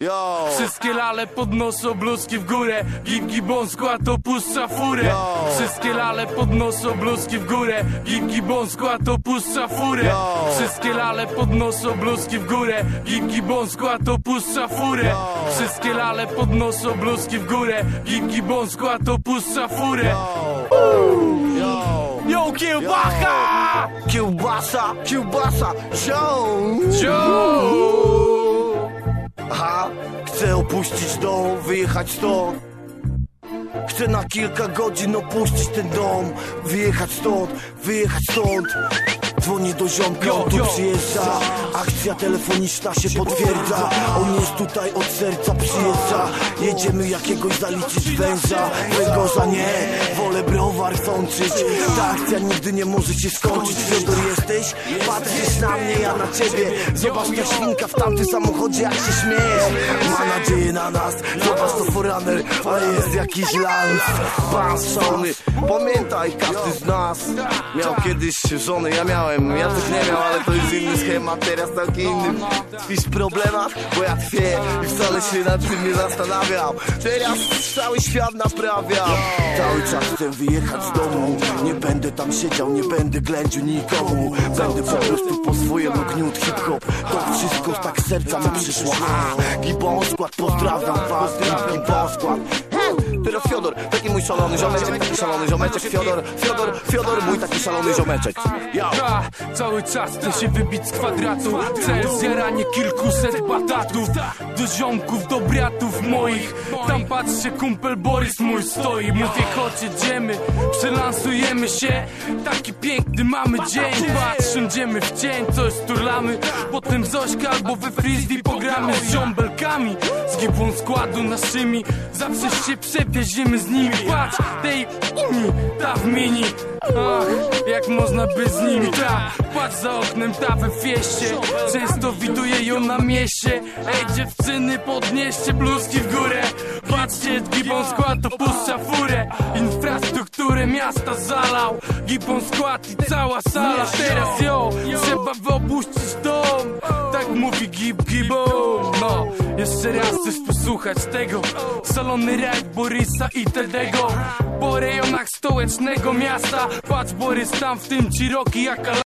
Yo! Wszystkie lale podnoszą bluzki w górę Gib gibon skład opuszcza furę Yo. Wszystkie lale podnoszą bluzki w górę Gib gibon skład opuszcza furę Yo. Wszystkie lale podnoszą bluzki w górę Gib gibon skład opuszcza furę. Wszystkie lale podnoszą bluzki w górę Gib gibon skład opuszcza furę Yo! Kiełbacha! Kiełbasa, kiełbasa, show! Yo! Opuścić dom, wyjechać stąd Chcę na kilka godzin opuścić ten dom Wyjechać stąd, wyjechać stąd. Dzwonię do ziomka, on tu przyjeżdża. Akcja telefoniczna się potwierdza. On jest tutaj od serca przyjeżdża. Jedziemy jakiegoś zaliczyć węża. Węgorza nie, wolę browar sączyć. Ta akcja nigdy nie może się skończyć. Fiodor jesteś? Patrzysz na mnie, ja na ciebie. Zobacz ta świnka w tamtym samochodzie jak się śmiejesz. Ma nadzieję na nas Zobacz to forunner, ale jest jakiś lans. Pansony Pamiętaj, każdy z nas Miał kiedyś żony, ja miałem. Ja też nie miał, ale to jest inny schemat Teraz całkiem inny. W problemach, bo ja tkwię I wcale się nad tym nie zastanawiam Teraz cały świat naprawiam Cały czas chcę wyjechać z domu. Nie będę tam siedział, nie będę ględził nikomu Będę po prostu po swojemu gniót hip-hop. To wszystko tak serca mi przyszło. Gibon skład, pozdrawiam was Gibon skład Teraz Fiodor, taki mój szalony ziomeczek Taki szalony ziomeczek, Fiodor, Fiodor, Fiodor Mój taki szalony ziomeczek. Ha, cały czas chcę się wybić z kwadratu. Cel zjaranie kilkuset batatów Do ziomków, do briatów moich. Tam patrzcie kumpel Borys mój stoi. Mówię chodź jedziemy, przelansujemy się. Taki piękny mamy dzień. Patrz, siądziemy w cień, coś turlamy Potem Zośka albo we frisbee pogramy z ziombelkami Z gibą składu naszymi. Zawsze się przewiezimy z nimi. Patrz, tej inni, ta w mini. Ach, jak można by z nimi? Ta Patrz za oknem ta we fieście. Często widuję ją na mieście. Ej dziewczyny podnieście bluzki w górę. Patrzcie Gibon skład opuszcza furę. Infrastrukturę miasta zalał. Gibon skład i cała sala. Teraz ją trzeba opuścić dom Tak mówi Gib Gibon No, jeszcze raz chcesz posłuchać tego. Salony rajd Borysa i Tedego. Po rejonach stołecznego miasta. Patrz Borys tam w tym ci roki jak